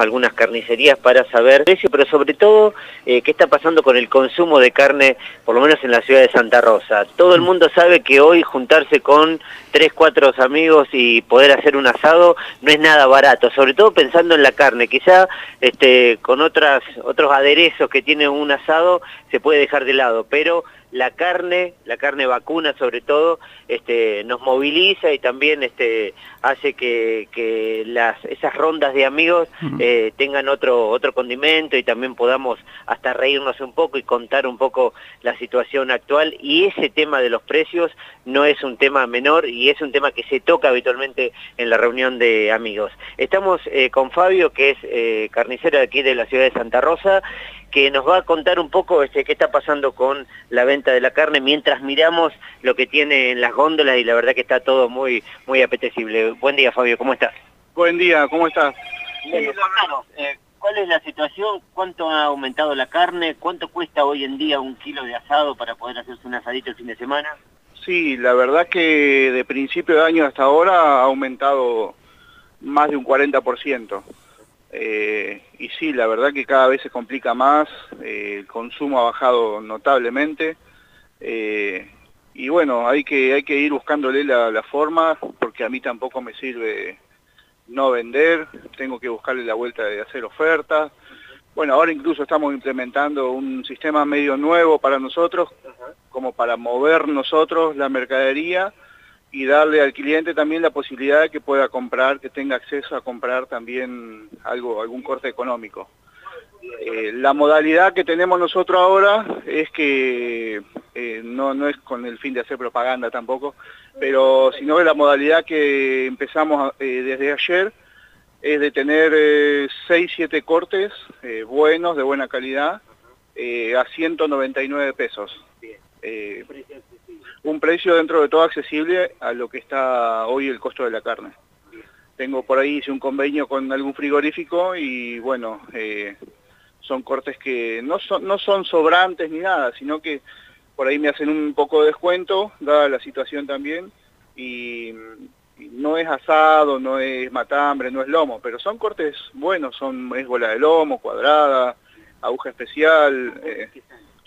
algunas carnicerías para saber precio, pero sobre todo eh, qué está pasando con el consumo de carne, por lo menos en la ciudad de Santa Rosa. Todo el mundo sabe que hoy juntarse con tres, cuatro amigos y poder hacer un asado no es nada barato, sobre todo pensando en la carne. Quizá este, con otras, otros aderezos que tiene un asado se puede dejar de lado, pero la carne, la carne vacuna sobre todo, este, nos moviliza y también este, hace que, las, esas rondas de amigos eh, tengan otro, otro condimento y también podamos hasta reírnos un poco y contar un poco la situación actual. Y ese tema de los precios no es un tema menor y es un tema que se toca habitualmente en la reunión de amigos. Estamos eh, con Fabio, que es eh, carnicero de aquí de la ciudad de Santa Rosa, que nos va a contar un poco este, qué está pasando con la venta de la carne mientras miramos lo que tiene en las góndolas y la verdad que está todo muy, muy apetecible. Buen día Fabio, ¿cómo estás? Buen día, ¿cómo estás? Eh, ¿Cuál es la situación? ¿Cuánto ha aumentado la carne? ¿Cuánto cuesta hoy en día un kilo de asado para poder hacerse un asadito el fin de semana? Sí, la verdad que de principio de año hasta ahora ha aumentado más de un 40%. Eh, y sí, la verdad que cada vez se complica más, eh, el consumo ha bajado notablemente, eh, y bueno, hay que, hay que ir buscándole la, forma, porque a mí tampoco me sirve no vender, tengo que buscarle la vuelta de hacer ofertas. Bueno, ahora incluso estamos implementando un sistema medio nuevo para nosotros, como para mover nosotros la mercadería, y darle al cliente también la posibilidad de que pueda comprar, que tenga acceso a comprar también algo, algún corte económico. Eh, la modalidad que tenemos nosotros ahora es que eh, no, no es con el fin de hacer propaganda tampoco, pero sino la modalidad que empezamos eh, desde ayer es de tener 6, 7 cortes buenos, de buena calidad, a 199 pesos un precio dentro de todo accesible a lo que está hoy el costo de la carne. Tengo por ahí hice un convenio con algún frigorífico y bueno, eh, son cortes que no son, no son sobrantes ni nada, sino que por ahí me hacen un poco de descuento, dada la situación también, y, no es asado, no es matambre, no es lomo, pero son cortes buenos, son es bola de lomo, cuadrada, aguja especial, eh,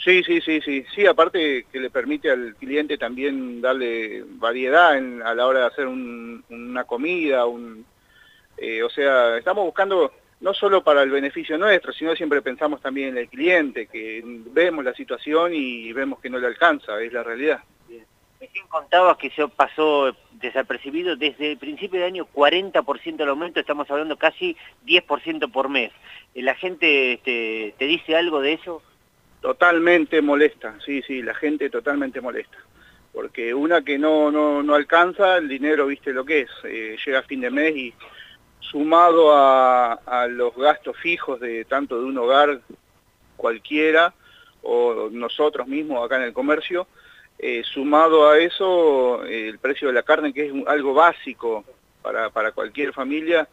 Sí, sí, sí, sí. Sí, aparte que le permite al cliente también darle variedad a la hora de hacer una comida, un, eh, o sea, estamos buscando no solo para el beneficio nuestro, sino siempre pensamos también en el cliente, que vemos la situación y vemos que no le alcanza, es la realidad. Recién contabas que se pasó desapercibido desde el principio de año 40% del aumento, estamos hablando casi 10% por mes. ¿La gente este, te dice algo de eso? Totalmente molesta, sí, sí, la gente totalmente molesta. Porque una que no, no, no alcanza, el dinero, viste lo que es, eh, llega a fin de mes y sumado a, los gastos fijos de tanto de un hogar cualquiera o nosotros mismos acá en el comercio, eh, sumado a eso el precio de la carne que es algo básico para, para cualquier familia,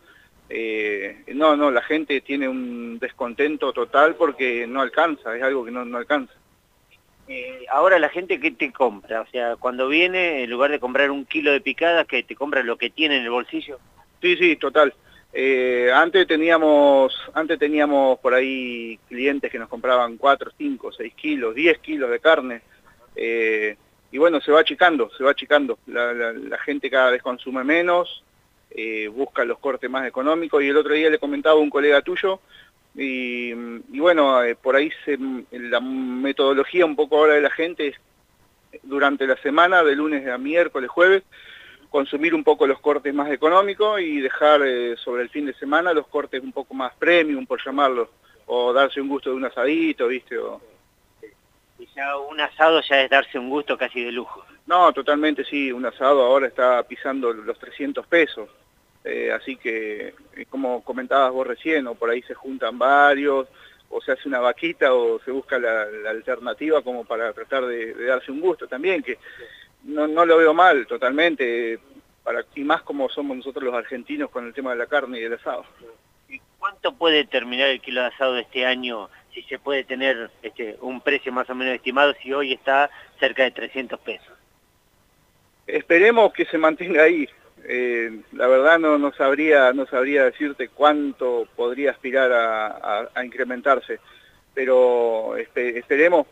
eh, no, no, la gente tiene un descontento total porque no alcanza, es algo que no, no alcanza. Eh, ahora la gente que te compra, o sea, cuando viene, en lugar de comprar un kilo de picadas, que te compra lo que tiene en el bolsillo. Sí, sí, total. Eh, antes teníamos antes teníamos por ahí clientes que nos compraban 4, 5, 6 kilos, 10 kilos de carne. y bueno, se va achicando, se va achicando. la gente cada vez consume menos, eh, busca los cortes más económicos y el otro día le comentaba un colega tuyo y, bueno, eh, por ahí se, la metodología un poco ahora de la gente es durante la semana, de lunes a miércoles, jueves, consumir un poco los cortes más económicos y dejar eh, sobre el fin de semana los cortes un poco más premium, por llamarlo, o darse un gusto de un asadito, ¿viste? O... Un asado ya es darse un gusto casi de lujo. No, totalmente sí, un asado ahora está pisando los 300 pesos, eh, así que eh, como comentabas vos recién, o por ahí se juntan varios, o se hace una vaquita o se busca la, alternativa como para tratar de, darse un gusto también, que no, lo veo mal totalmente, y más como somos nosotros los argentinos con el tema de la carne y del asado. ¿Y cuánto puede terminar el kilo de asado este año, si se puede tener este, un precio más o menos estimado, si hoy está cerca de 300 pesos? Esperemos que se mantenga ahí, eh, la verdad no, no, sabría, no sabría decirte cuánto podría aspirar a, incrementarse, pero esperemos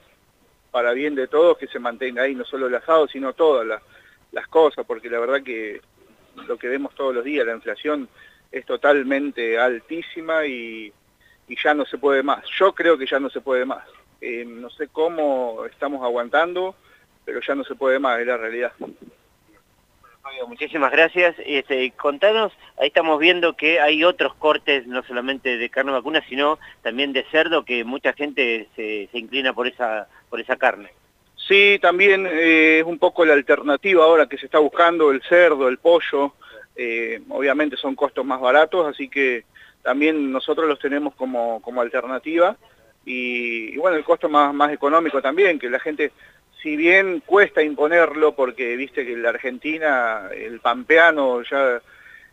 para bien de todos que se mantenga ahí no solo el asado, sino todas las, cosas, porque la verdad que lo que vemos todos los días, la inflación es totalmente altísima y, ya no se puede más. Yo creo que ya no se puede más. Eh, no sé cómo estamos aguantando, pero ya no se puede más, es la realidad. Muchísimas gracias. Este, contanos, ahí estamos viendo que hay otros cortes, no solamente de carne vacuna, sino también de cerdo, que mucha gente se, inclina por esa, por esa carne. Sí, también eh, es un poco la alternativa ahora que se está buscando, el cerdo, el pollo, eh, obviamente son costos más baratos, así que también nosotros los tenemos como, como alternativa. Y, y, bueno, el costo más, más económico también, que la gente si bien cuesta imponerlo porque viste que en la Argentina, el pampeano, ya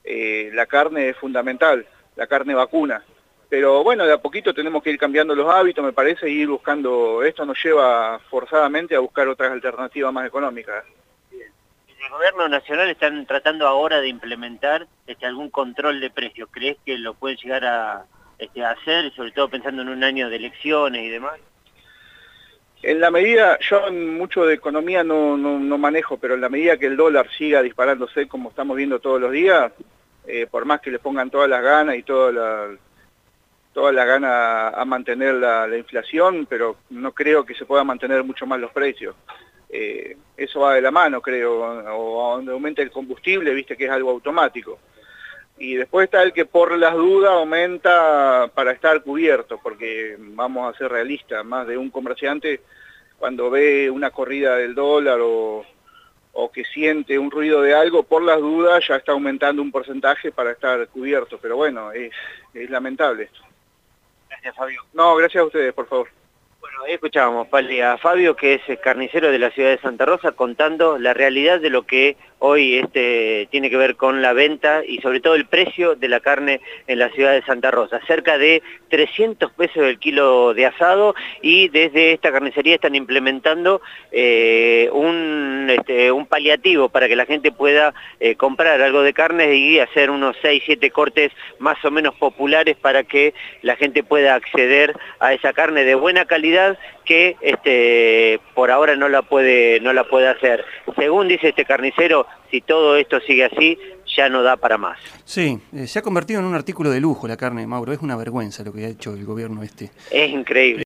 eh, la carne es fundamental, la carne vacuna. Pero bueno, de a poquito tenemos que ir cambiando los hábitos, me parece, y ir buscando, esto nos lleva forzadamente a buscar otras alternativas más económicas. El gobierno nacional están tratando ahora de implementar este, algún control de precios. ¿Crees que lo pueden llegar a, este, hacer, sobre todo pensando en un año de elecciones y demás? En la medida, yo mucho de economía no, manejo, pero en la medida que el dólar siga disparándose como estamos viendo todos los días, eh, por más que le pongan todas las ganas y toda la, toda la gana a mantener la, inflación, pero no creo que se pueda mantener mucho más los precios. Eh, eso va de la mano, creo, o donde aumenta el combustible, viste que es algo automático. Y después está el que por las dudas aumenta para estar cubierto, porque vamos a ser realistas, más de un comerciante cuando ve una corrida del dólar o, que siente un ruido de algo, por las dudas ya está aumentando un porcentaje para estar cubierto. Pero bueno, es, es lamentable esto. Gracias, Fabio. No, gracias a ustedes, por favor. Ahí escuchábamos, Pali, a Fabio, que es carnicero de la ciudad de Santa Rosa, contando la realidad de lo que hoy este, tiene que ver con la venta y sobre todo el precio de la carne en la ciudad de Santa Rosa. Cerca de 300 pesos el kilo de asado y desde esta carnicería están implementando eh, un, este, un, paliativo para que la gente pueda eh, comprar algo de carne y hacer unos 6, 7 cortes más o menos populares para que la gente pueda acceder a esa carne de buena calidad que este, por ahora no la, puede, no la puede hacer. Según dice este carnicero, si todo esto sigue así, ya no da para más. Sí, eh, se ha convertido en un artículo de lujo la carne, Mauro. Es una vergüenza lo que ha hecho el gobierno este. Es increíble.